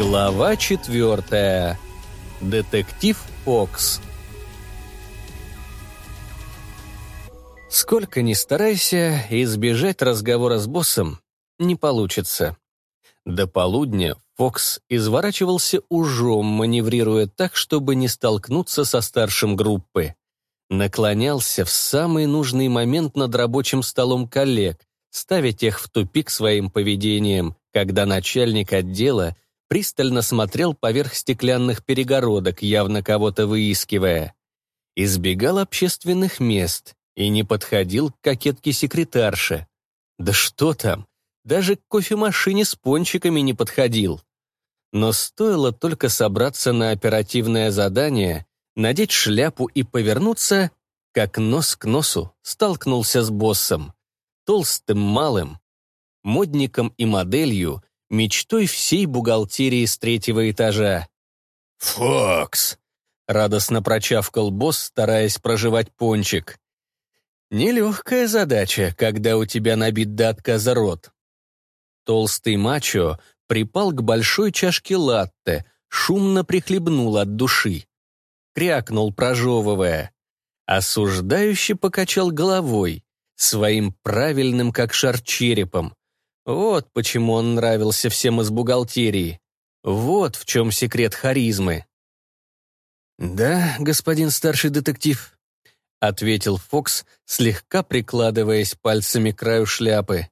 Глава четвертая. Детектив Фокс. Сколько ни старайся, избежать разговора с боссом не получится. До полудня Фокс изворачивался ужом, маневрируя так, чтобы не столкнуться со старшим группы. Наклонялся в самый нужный момент над рабочим столом коллег, ставя тех в тупик своим поведением, когда начальник отдела пристально смотрел поверх стеклянных перегородок, явно кого-то выискивая. Избегал общественных мест и не подходил к кокетке-секретарше. Да что там, даже к кофемашине с пончиками не подходил. Но стоило только собраться на оперативное задание, надеть шляпу и повернуться, как нос к носу столкнулся с боссом. Толстым малым, модником и моделью, мечтой всей бухгалтерии с третьего этажа. «Фокс!» — радостно прочавкал босс, стараясь проживать пончик. «Нелегкая задача, когда у тебя набит до отказа рот». Толстый мачо припал к большой чашке латте, шумно прихлебнул от души. Крякнул, прожевывая. Осуждающе покачал головой, своим правильным, как шар, черепом. Вот почему он нравился всем из бухгалтерии. Вот в чем секрет харизмы. «Да, господин старший детектив», — ответил Фокс, слегка прикладываясь пальцами к краю шляпы.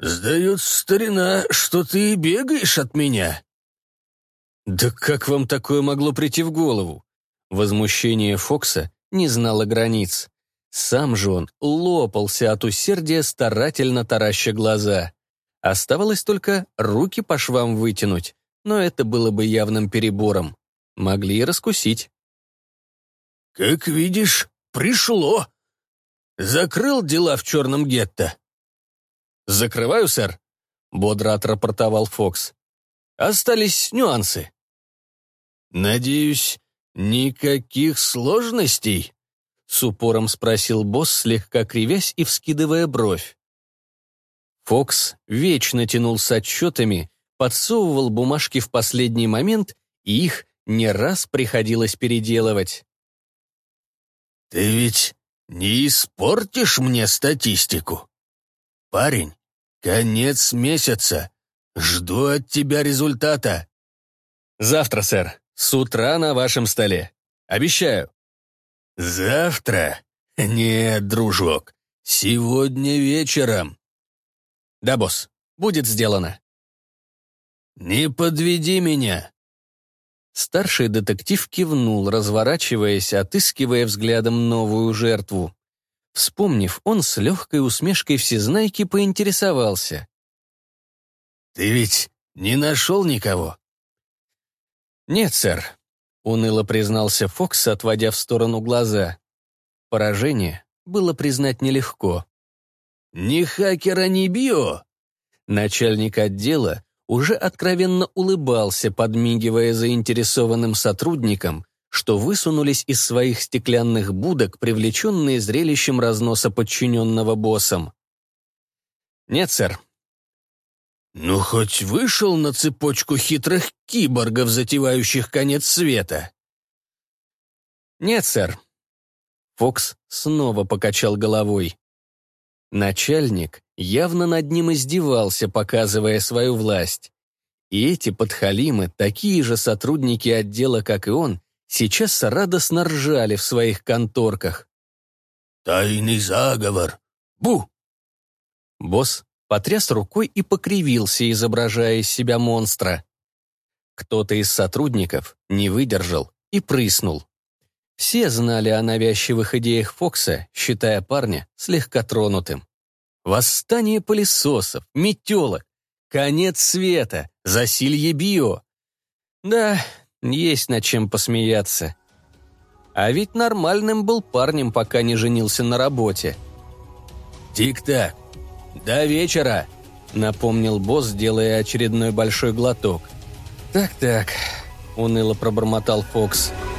«Сдается, старина, что ты бегаешь от меня?» «Да как вам такое могло прийти в голову?» Возмущение Фокса не знало границ. Сам же он лопался от усердия, старательно тараща глаза. Оставалось только руки по швам вытянуть, но это было бы явным перебором. Могли и раскусить. «Как видишь, пришло. Закрыл дела в черном гетто». «Закрываю, сэр», — бодро отрапортовал Фокс. «Остались нюансы». «Надеюсь, никаких сложностей?» С упором спросил босс, слегка кривясь и вскидывая бровь. Фокс вечно тянул с отчетами, подсовывал бумажки в последний момент, и их не раз приходилось переделывать. «Ты ведь не испортишь мне статистику? Парень, конец месяца. Жду от тебя результата». «Завтра, сэр, с утра на вашем столе. Обещаю». «Завтра? Нет, дружок, сегодня вечером». «Да, босс, будет сделано». «Не подведи меня». Старший детектив кивнул, разворачиваясь, отыскивая взглядом новую жертву. Вспомнив, он с легкой усмешкой всезнайки поинтересовался. «Ты ведь не нашел никого?» «Нет, сэр. — уныло признался Фокс, отводя в сторону глаза. Поражение было признать нелегко. «Ни хакера, ни био!» Начальник отдела уже откровенно улыбался, подмигивая заинтересованным сотрудникам, что высунулись из своих стеклянных будок, привлеченные зрелищем разноса подчиненного боссом. «Нет, сэр, ну, хоть вышел на цепочку хитрых киборгов, затевающих конец света. Нет, сэр. Фокс снова покачал головой. Начальник явно над ним издевался, показывая свою власть. И эти подхалимы, такие же сотрудники отдела, как и он, сейчас радостно ржали в своих конторках. «Тайный заговор! Бу!» Босс потряс рукой и покривился, изображая из себя монстра. Кто-то из сотрудников не выдержал и прыснул. Все знали о навязчивых идеях Фокса, считая парня слегка тронутым. Восстание пылесосов, метелок, конец света, засилье био. Да, есть над чем посмеяться. А ведь нормальным был парнем, пока не женился на работе. «Тик-так, «До вечера», — напомнил босс, делая очередной большой глоток. «Так-так», — уныло пробормотал Фокс. «Фокс».